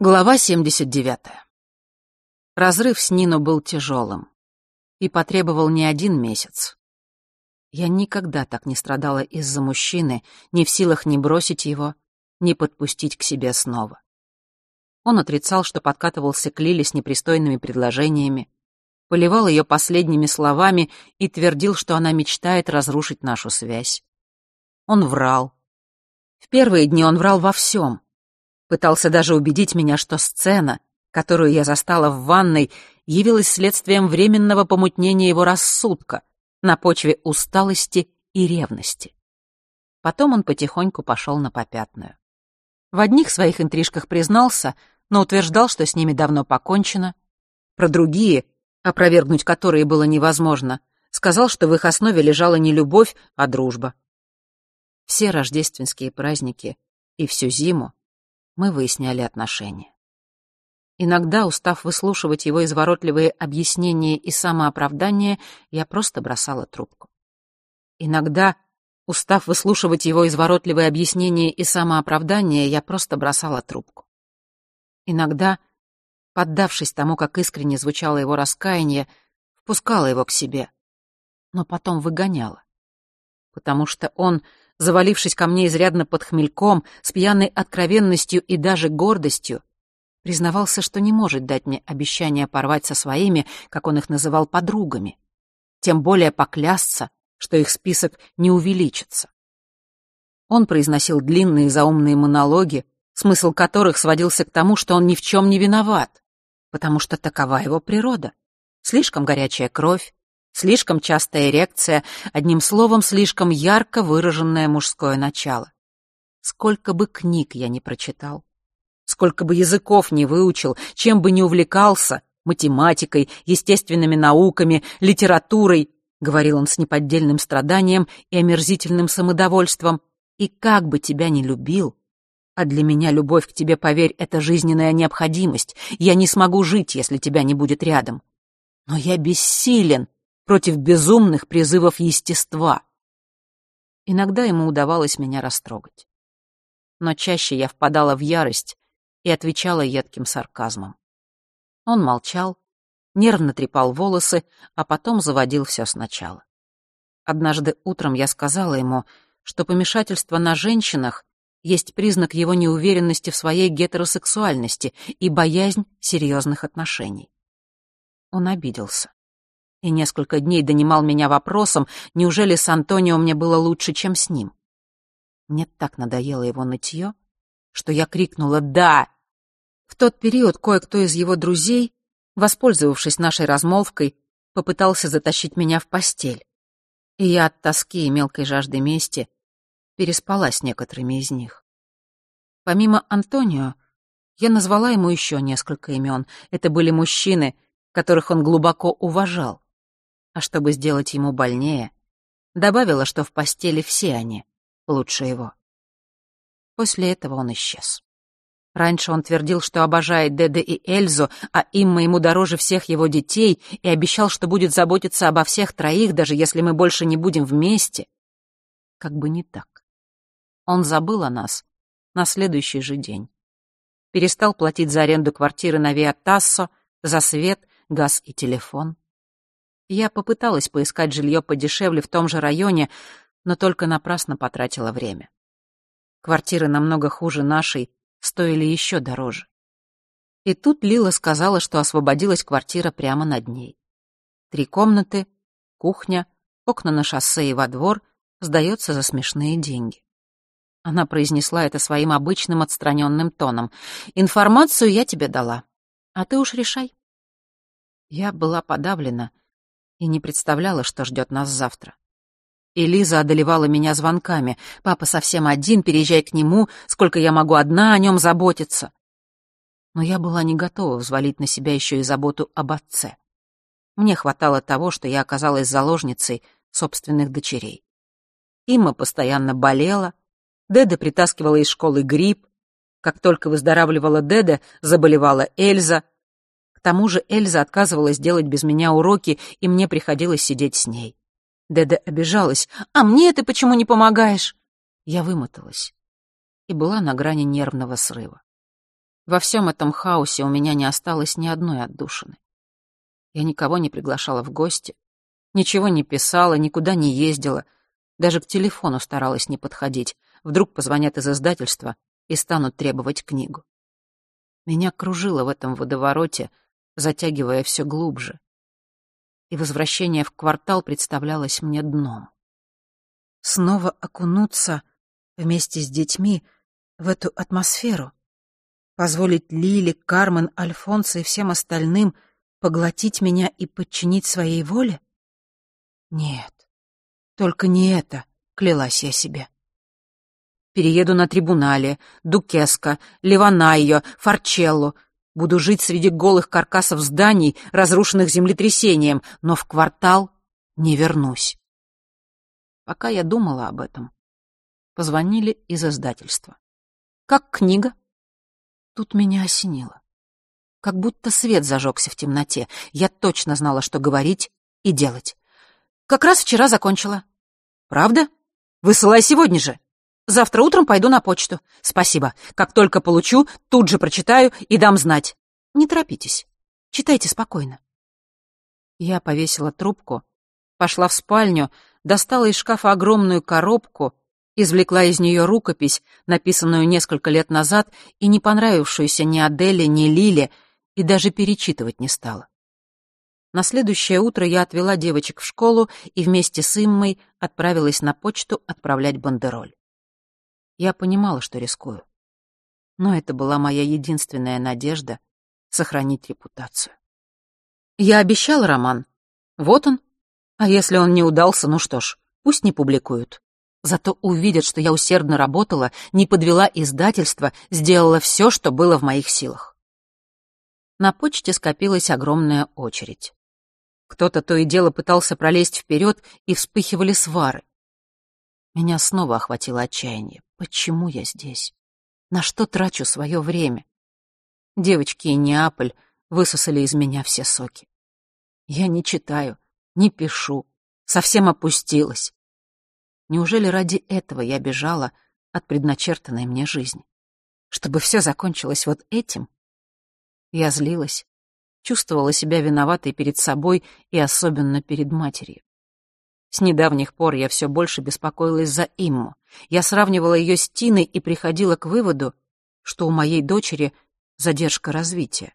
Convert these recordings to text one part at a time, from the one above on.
Глава 79. Разрыв с Нино был тяжелым и потребовал не один месяц. Я никогда так не страдала из-за мужчины, не в силах ни бросить его, ни подпустить к себе снова. Он отрицал, что подкатывался к Лиле с непристойными предложениями, поливал ее последними словами и твердил, что она мечтает разрушить нашу связь. Он врал. В первые дни он врал во всем — Пытался даже убедить меня, что сцена, которую я застала в ванной, явилась следствием временного помутнения его рассудка на почве усталости и ревности. Потом он потихоньку пошел на попятную. В одних своих интрижках признался, но утверждал, что с ними давно покончено. Про другие, опровергнуть которые было невозможно, сказал, что в их основе лежала не любовь, а дружба. Все рождественские праздники и всю зиму мы выясняли отношения. Иногда, устав выслушивать его изворотливые объяснения и самооправдания, я просто бросала трубку. Иногда, устав выслушивать его изворотливые объяснения и самооправдания, я просто бросала трубку. Иногда, поддавшись тому, как искренне звучало его раскаяние, впускала его к себе, но потом выгоняла. Потому что он завалившись ко мне изрядно под хмельком, с пьяной откровенностью и даже гордостью, признавался, что не может дать мне обещание порвать со своими, как он их называл, подругами. Тем более поклясться, что их список не увеличится. Он произносил длинные заумные монологи, смысл которых сводился к тому, что он ни в чем не виноват, потому что такова его природа. Слишком горячая кровь, Слишком частая эрекция, одним словом, слишком ярко выраженное мужское начало. Сколько бы книг я не прочитал, сколько бы языков не выучил, чем бы не увлекался, математикой, естественными науками, литературой, говорил он с неподдельным страданием и омерзительным самодовольством, и как бы тебя ни любил, а для меня любовь к тебе, поверь, это жизненная необходимость. Я не смогу жить, если тебя не будет рядом. Но я бессилен против безумных призывов естества. Иногда ему удавалось меня растрогать. Но чаще я впадала в ярость и отвечала едким сарказмом. Он молчал, нервно трепал волосы, а потом заводил все сначала. Однажды утром я сказала ему, что помешательство на женщинах есть признак его неуверенности в своей гетеросексуальности и боязнь серьезных отношений. Он обиделся и несколько дней донимал меня вопросом, неужели с Антонио мне было лучше, чем с ним. Мне так надоело его нытье, что я крикнула «Да!». В тот период кое-кто из его друзей, воспользовавшись нашей размолвкой, попытался затащить меня в постель. И я от тоски и мелкой жажды мести переспала с некоторыми из них. Помимо Антонио, я назвала ему еще несколько имен. Это были мужчины, которых он глубоко уважал а чтобы сделать ему больнее, добавила, что в постели все они лучше его. После этого он исчез. Раньше он твердил, что обожает Деде и Эльзу, а Имма ему дороже всех его детей, и обещал, что будет заботиться обо всех троих, даже если мы больше не будем вместе. Как бы не так. Он забыл о нас на следующий же день. Перестал платить за аренду квартиры на Виа за свет, газ и телефон. Я попыталась поискать жилье подешевле в том же районе, но только напрасно потратила время. Квартиры намного хуже нашей стоили еще дороже. И тут Лила сказала, что освободилась квартира прямо над ней. Три комнаты, кухня, окна на шоссе и во двор сдается за смешные деньги. Она произнесла это своим обычным отстраненным тоном. «Информацию я тебе дала, а ты уж решай». Я была подавлена — и не представляла, что ждет нас завтра. Элиза одолевала меня звонками. «Папа совсем один, переезжай к нему, сколько я могу одна о нем заботиться». Но я была не готова взвалить на себя еще и заботу об отце. Мне хватало того, что я оказалась заложницей собственных дочерей. Имма постоянно болела, Деда притаскивала из школы грипп, как только выздоравливала Деда, заболевала Эльза — тому же Эльза отказывалась делать без меня уроки, и мне приходилось сидеть с ней. Деда обижалась. «А мне ты почему не помогаешь?» Я вымоталась и была на грани нервного срыва. Во всем этом хаосе у меня не осталось ни одной отдушины. Я никого не приглашала в гости, ничего не писала, никуда не ездила, даже к телефону старалась не подходить. Вдруг позвонят из издательства и станут требовать книгу. Меня кружило в этом водовороте, затягивая все глубже. И возвращение в квартал представлялось мне дном. Снова окунуться вместе с детьми в эту атмосферу, позволить Лиле, Кармен, Альфонсо и всем остальным поглотить меня и подчинить своей воле? Нет, только не это, клялась я себе. Перееду на трибунале, Дукеско, Ливанайо, Форчелло. Буду жить среди голых каркасов зданий, разрушенных землетрясением, но в квартал не вернусь. Пока я думала об этом, позвонили из издательства. «Как книга?» Тут меня осенило. Как будто свет зажегся в темноте. Я точно знала, что говорить и делать. Как раз вчера закончила. Правда? Высылай сегодня же. Завтра утром пойду на почту. Спасибо. Как только получу, тут же прочитаю и дам знать. Не торопитесь. Читайте спокойно. Я повесила трубку, пошла в спальню, достала из шкафа огромную коробку, извлекла из нее рукопись, написанную несколько лет назад и не понравившуюся ни Аделе, ни Лиле, и даже перечитывать не стала. На следующее утро я отвела девочек в школу и вместе с Иммой отправилась на почту отправлять бандероль. Я понимала, что рискую. Но это была моя единственная надежда сохранить репутацию. Я обещал роман. Вот он. А если он не удался, ну что ж, пусть не публикуют. Зато увидят, что я усердно работала, не подвела издательство, сделала все, что было в моих силах. На почте скопилась огромная очередь. Кто-то то и дело пытался пролезть вперед, и вспыхивали свары. Меня снова охватило отчаяние. Почему я здесь? На что трачу свое время? Девочки и Неаполь высосали из меня все соки. Я не читаю, не пишу, совсем опустилась. Неужели ради этого я бежала от предначертанной мне жизни? Чтобы все закончилось вот этим? Я злилась, чувствовала себя виноватой перед собой и особенно перед матерью. С недавних пор я все больше беспокоилась за Имму. Я сравнивала ее с Тиной и приходила к выводу, что у моей дочери задержка развития.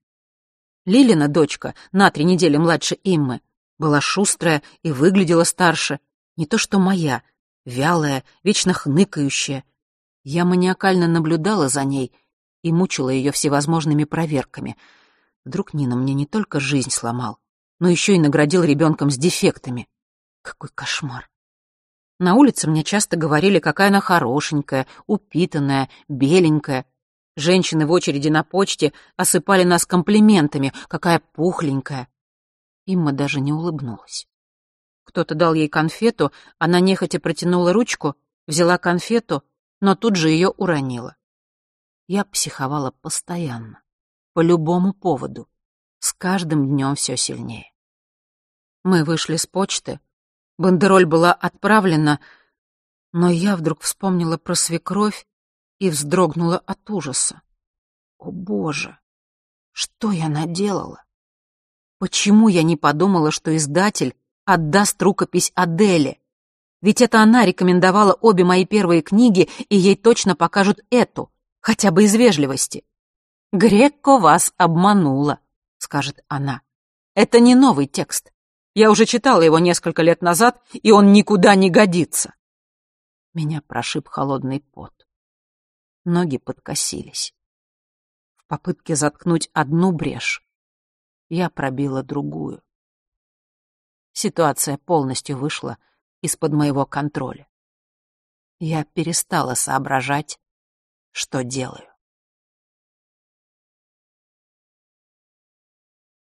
Лилина дочка, на три недели младше Иммы, была шустрая и выглядела старше, не то что моя, вялая, вечно хныкающая. Я маниакально наблюдала за ней и мучила ее всевозможными проверками — Вдруг Нина мне не только жизнь сломал, но еще и наградил ребенком с дефектами. Какой кошмар. На улице мне часто говорили, какая она хорошенькая, упитанная, беленькая. Женщины в очереди на почте осыпали нас комплиментами, какая пухленькая. Имма даже не улыбнулась. Кто-то дал ей конфету, она нехотя протянула ручку, взяла конфету, но тут же ее уронила. Я психовала постоянно по любому поводу. С каждым днем все сильнее. Мы вышли с почты. Бандероль была отправлена, но я вдруг вспомнила про свекровь и вздрогнула от ужаса. О, Боже! Что я наделала? Почему я не подумала, что издатель отдаст рукопись Аделе? Ведь это она рекомендовала обе мои первые книги, и ей точно покажут эту, хотя бы из вежливости. «Грекко вас обманула», — скажет она. «Это не новый текст. Я уже читала его несколько лет назад, и он никуда не годится». Меня прошиб холодный пот. Ноги подкосились. В попытке заткнуть одну брешь я пробила другую. Ситуация полностью вышла из-под моего контроля. Я перестала соображать, что делаю.